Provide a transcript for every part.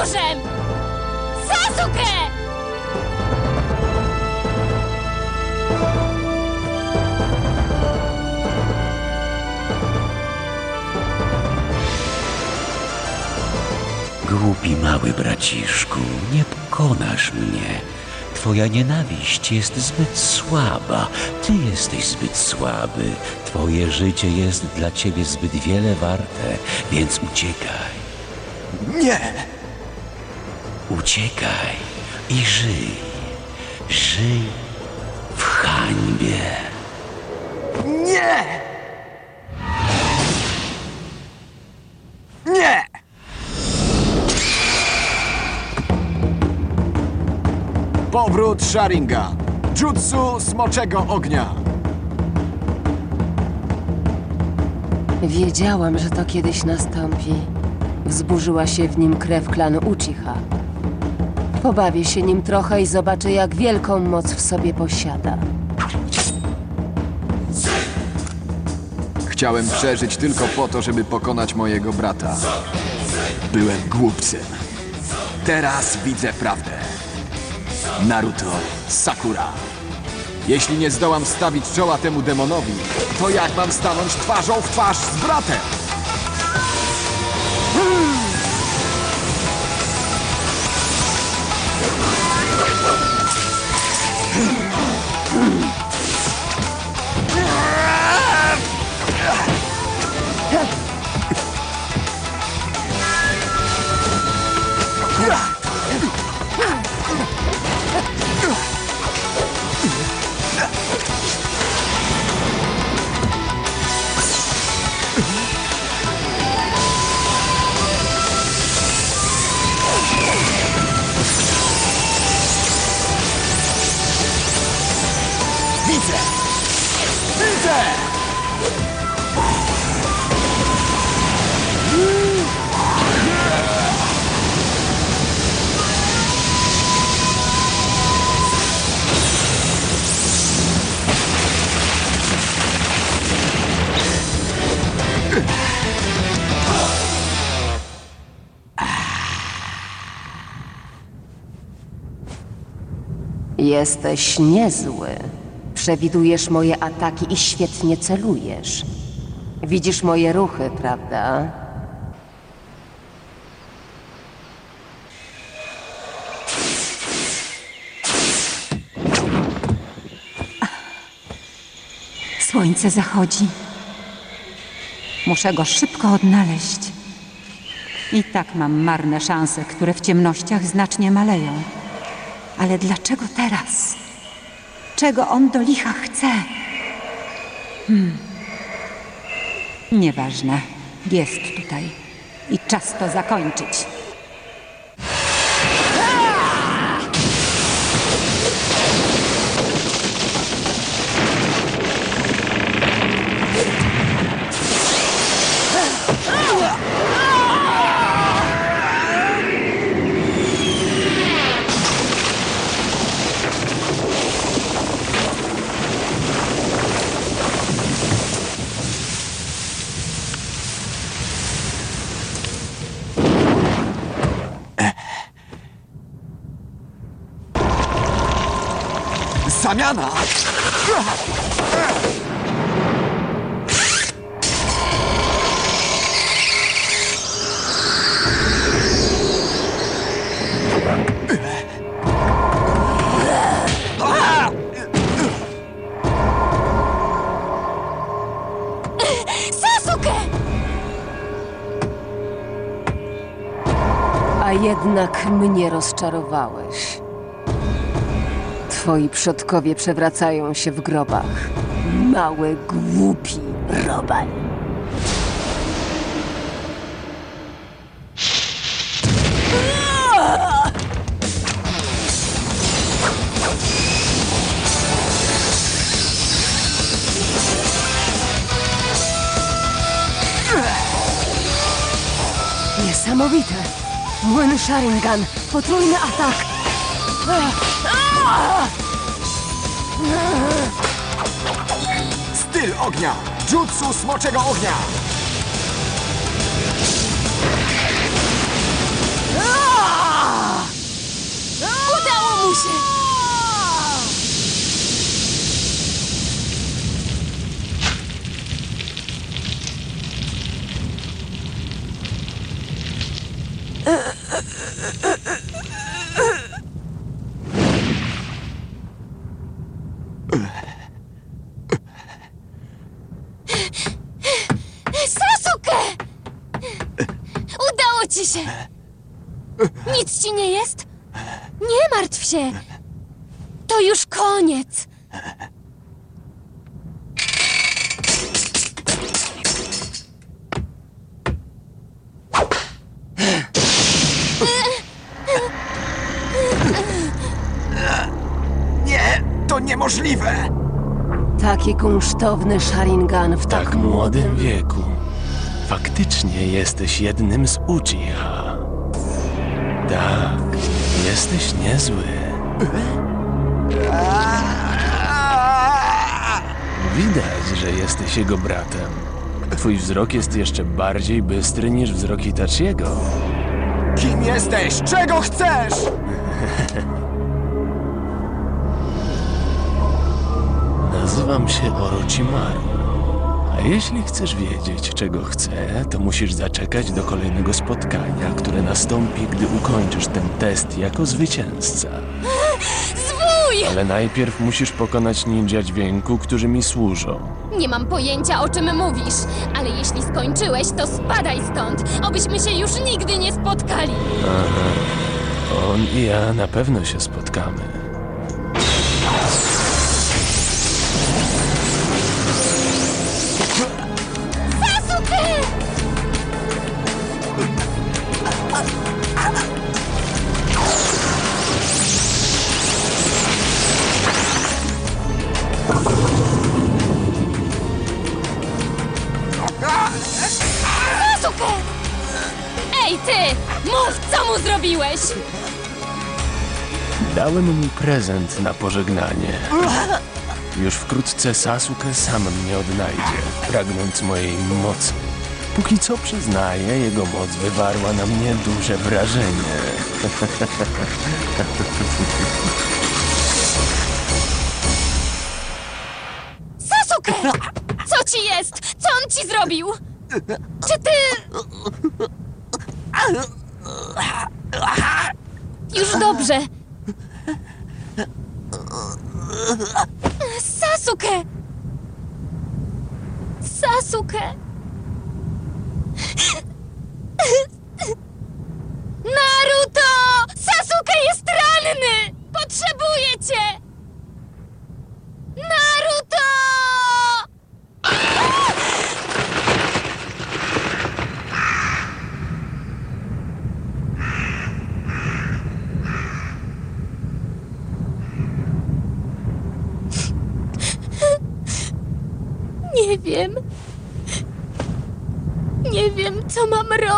tchórzem! Sasuke! Głupi mały braciszku, nie pokonasz mnie. Twoja nienawiść jest zbyt słaba. Ty jesteś zbyt słaby. Twoje życie jest dla ciebie zbyt wiele warte, więc uciekaj. Nie! Uciekaj i żyj. Żyj w hańbie. Nie! Nie! Powrót Sharinga. Jutsu Smoczego Ognia. Wiedziałam, że to kiedyś nastąpi. Wzburzyła się w nim krew klanu Uchiha. Pobawię się nim trochę i zobaczę, jak wielką moc w sobie posiada. Chciałem przeżyć tylko po to, żeby pokonać mojego brata. Byłem głupcem. Teraz widzę prawdę. Naruto Sakura. Jeśli nie zdołam stawić czoła temu demonowi, to jak mam stanąć twarzą w twarz z bratem? Jesteś niezły. Przewidujesz moje ataki i świetnie celujesz. Widzisz moje ruchy, prawda? Słońce zachodzi. Muszę go szybko odnaleźć. I tak mam marne szanse, które w ciemnościach znacznie maleją. Ale dlaczego teraz? Czego on do licha chce? Hmm. Nieważne. Jest tutaj. I czas to zakończyć. Sasuke! A jednak mnie rozczarowałeś. Twoi przodkowie przewracają się w grobach. Mały, głupi robal. Niesamowite! Młyn Sharingan! Potrójny atak! Styl ognia! Jutsu Smoczego Ognia! Udało mu się! Się! Nic ci nie jest? Nie martw się! To już koniec! Nie, to niemożliwe! Taki kunsztowny Sharingan w tak, tak młodym wieku. Faktycznie jesteś jednym z Uchiha. Tak, jesteś niezły. Widać, że jesteś jego bratem. Twój wzrok jest jeszcze bardziej bystry niż wzrok Itachiego. Kim jesteś? Czego chcesz? Nazywam się Orochimaru. A jeśli chcesz wiedzieć, czego chcę, to musisz zaczekać do kolejnego spotkania, które nastąpi, gdy ukończysz ten test jako zwycięzca. Zwój! Ale najpierw musisz pokonać ninja dźwięku, którzy mi służą. Nie mam pojęcia, o czym mówisz, ale jeśli skończyłeś, to spadaj stąd, obyśmy się już nigdy nie spotkali. On i ja na pewno się spotkamy. Zrobiłeś! Dałem mu prezent na pożegnanie. Już wkrótce Sasuke sam mnie odnajdzie, pragnąc mojej mocy. Póki co przyznaję, jego moc wywarła na mnie duże wrażenie. Sasuke! Co ci jest? Co on ci zrobił? Czy ty... Już dobrze. Sasuke! Sasuke!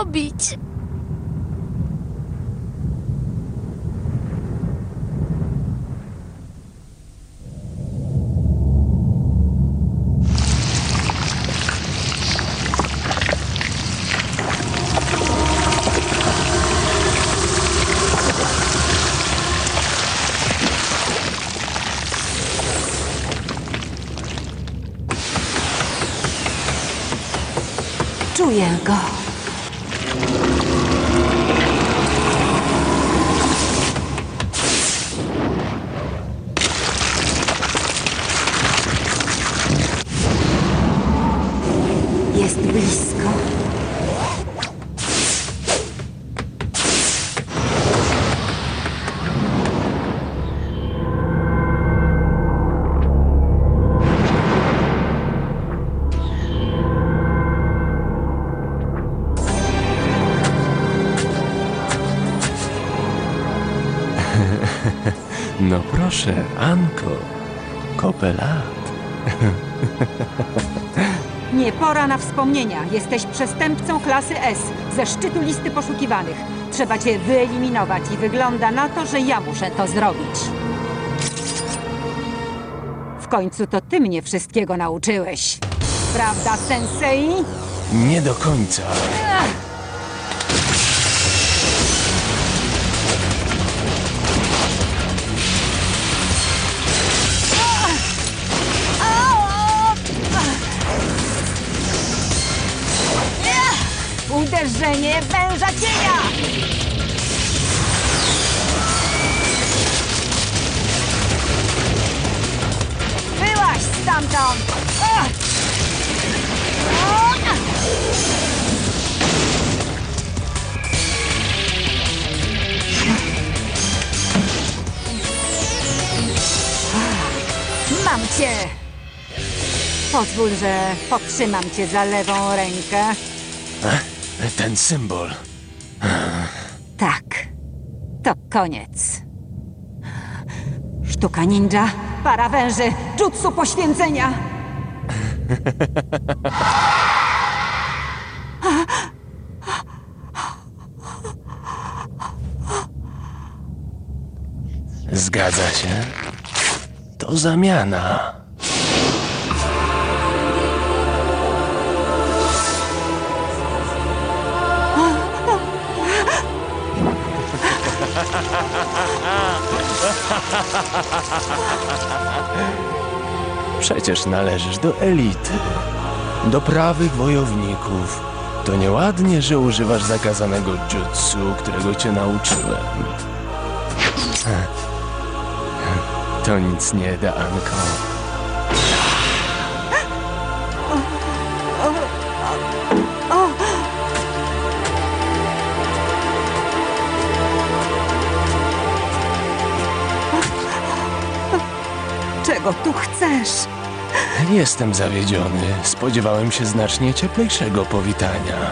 Robić. Czuję go. Jest blisko. No proszę, Anko, kopę lat. Nie pora na wspomnienia. Jesteś przestępcą klasy S, ze szczytu listy poszukiwanych. Trzeba cię wyeliminować i wygląda na to, że ja muszę to zrobić. W końcu to ty mnie wszystkiego nauczyłeś. prawda, sensei? Nie do końca. Uderzenie węża cienia! Byłaś stamtąd! Mam cię! Pozwól, że potrzymam cię za lewą rękę. Ten symbol. Tak, to koniec. Sztuka ninja, para węży, jutsu poświęcenia. Zgadza się. To zamiana. Przecież należysz do elity. Do prawych wojowników. To nieładnie, że używasz zakazanego jutsu, którego cię nauczyłem. To nic nie da, Anko. Czego tu chcesz? Jestem zawiedziony. Spodziewałem się znacznie cieplejszego powitania.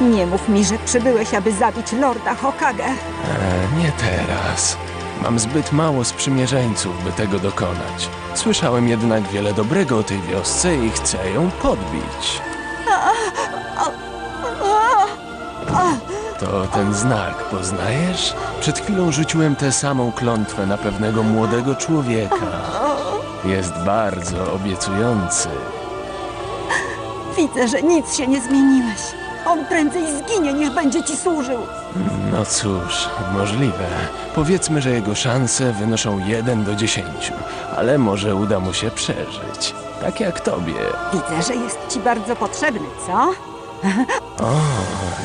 Nie mów mi, że przybyłeś, aby zabić lorda Hokage. E, nie teraz. Mam zbyt mało sprzymierzeńców, by tego dokonać. Słyszałem jednak wiele dobrego o tej wiosce i chcę ją podbić. To ten znak, poznajesz? Przed chwilą rzuciłem tę samą klątwę na pewnego młodego człowieka. Jest bardzo obiecujący. Widzę, że nic się nie zmieniłeś. On prędzej zginie, niż będzie ci służył. No cóż, możliwe. Powiedzmy, że jego szanse wynoszą 1 do 10, ale może uda mu się przeżyć. Tak jak tobie. Widzę, że jest ci bardzo potrzebny, co?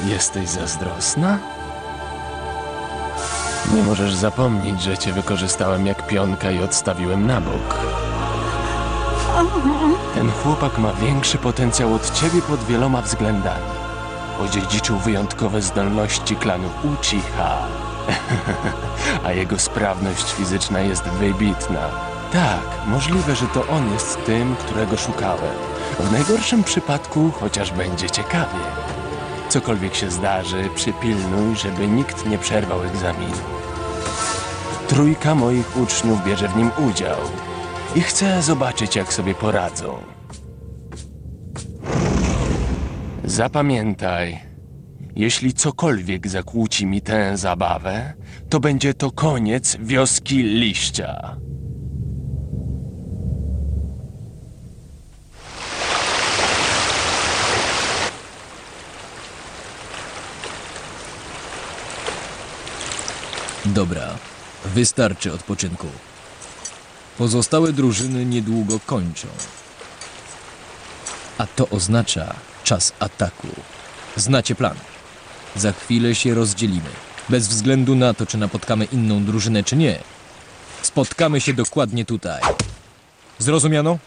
Jesteś zazdrosna? Nie możesz zapomnieć, że cię wykorzystałem jak pionka i odstawiłem na bok. Ten chłopak ma większy potencjał od ciebie pod wieloma względami. Odziedziczył wyjątkowe zdolności klanu Uchiha. A jego sprawność fizyczna jest wybitna. Tak, możliwe, że to on jest tym, którego szukałem. W najgorszym przypadku chociaż będzie ciekawie. Cokolwiek się zdarzy, przypilnuj, żeby nikt nie przerwał egzaminu. Trójka moich uczniów bierze w nim udział i chcę zobaczyć, jak sobie poradzą. Zapamiętaj, jeśli cokolwiek zakłóci mi tę zabawę, to będzie to koniec wioski liścia. Dobra, wystarczy odpoczynku. Pozostałe drużyny niedługo kończą. A to oznacza czas ataku. Znacie plan. Za chwilę się rozdzielimy. Bez względu na to, czy napotkamy inną drużynę, czy nie. Spotkamy się dokładnie tutaj. Zrozumiano?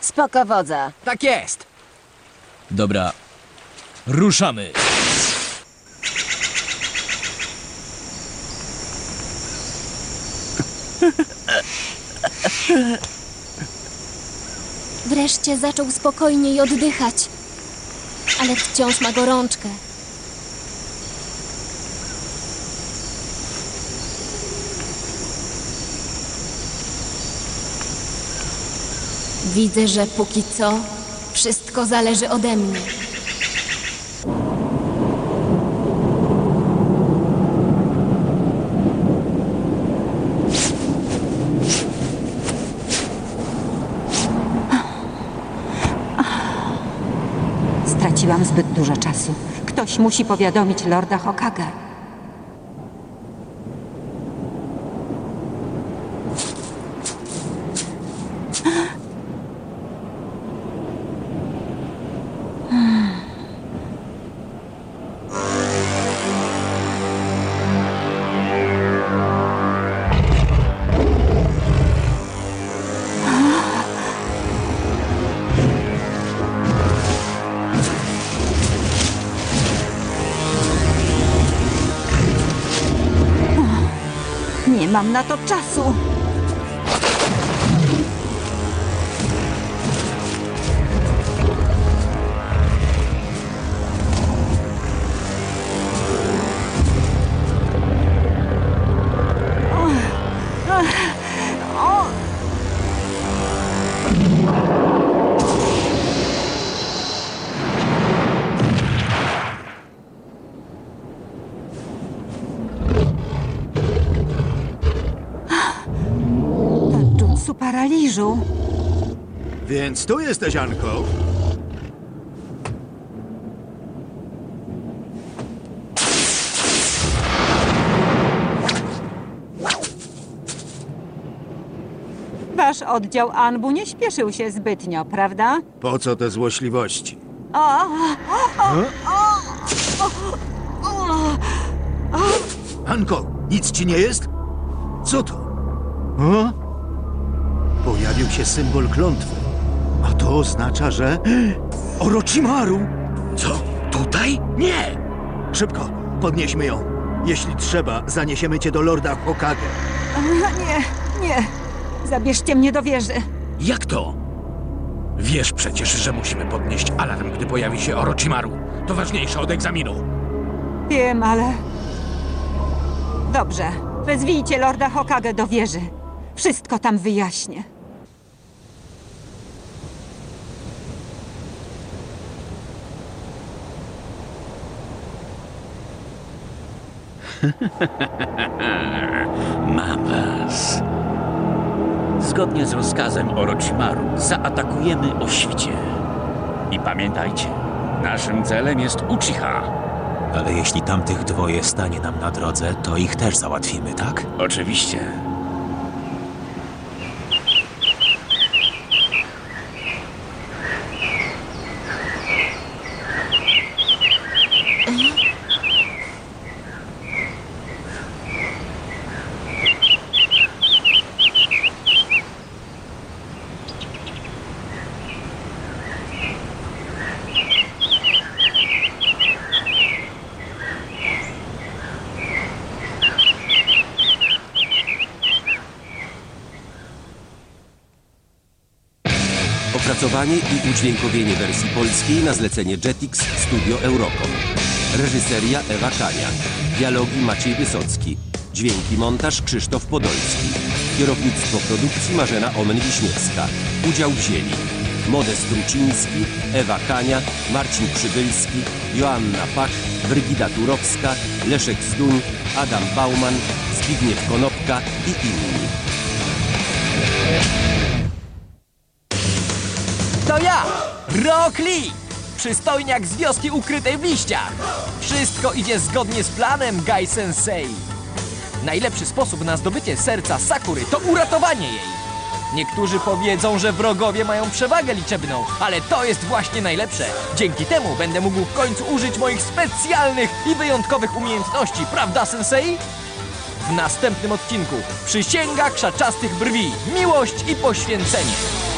Spoko wodza. Tak jest! Dobra. Ruszamy! Wreszcie zaczął spokojniej oddychać. Ale wciąż ma gorączkę. Widzę, że póki co wszystko zależy ode mnie. Straciłam zbyt dużo czasu. Ktoś musi powiadomić Lorda Hokage. Mam na to czasu. Jutsu paraliżu. Więc tu jesteś, Anko. Wasz oddział Anbu nie śpieszył się zbytnio, prawda? Po co te złośliwości? Anko, nic ci nie jest? Co to? O? Pojawił się symbol klątwy. A to oznacza, że... Orochimaru! Co? Tutaj? Nie! Szybko, podnieśmy ją. Jeśli trzeba, zaniesiemy cię do Lorda Hokage. Nie, nie. Zabierzcie mnie do wieży. Jak to? Wiesz przecież, że musimy podnieść alarm, gdy pojawi się Orochimaru. To ważniejsze od egzaminu. Wiem, ale... Dobrze. Wezwijcie Lorda Hokage do wieży. Wszystko tam wyjaśnię. Mam was. Zgodnie z rozkazem Orochimaru zaatakujemy o świcie. I pamiętajcie, naszym celem jest Uchiha. Ale jeśli tamtych dwoje stanie nam na drodze, to ich też załatwimy, tak? Oczywiście. Opracowanie i udźwiękowienie wersji polskiej na zlecenie Jetix Studio Eurocom. Reżyseria Ewa Kania. Dialogi Maciej Wysocki. Dźwięki montaż Krzysztof Podolski. Kierownictwo produkcji Marzena Omen-Wiśniewska. Udział wzięli Modest Ruciński, Ewa Kania, Marcin Przybylski, Joanna Pach, Brygida Turowska, Leszek Zduń, Adam Bauman, Zbigniew Konopka i inni. Ja, Rock Lee! Przystojniak z wioski ukrytej w liściach. Wszystko idzie zgodnie z planem, Gai Sensei. Najlepszy sposób na zdobycie serca Sakury to uratowanie jej. Niektórzy powiedzą, że wrogowie mają przewagę liczebną, ale to jest właśnie najlepsze. Dzięki temu będę mógł w końcu użyć moich specjalnych i wyjątkowych umiejętności, prawda, Sensei? W następnym odcinku Przysięga krzaczastych brwi, miłość i poświęcenie.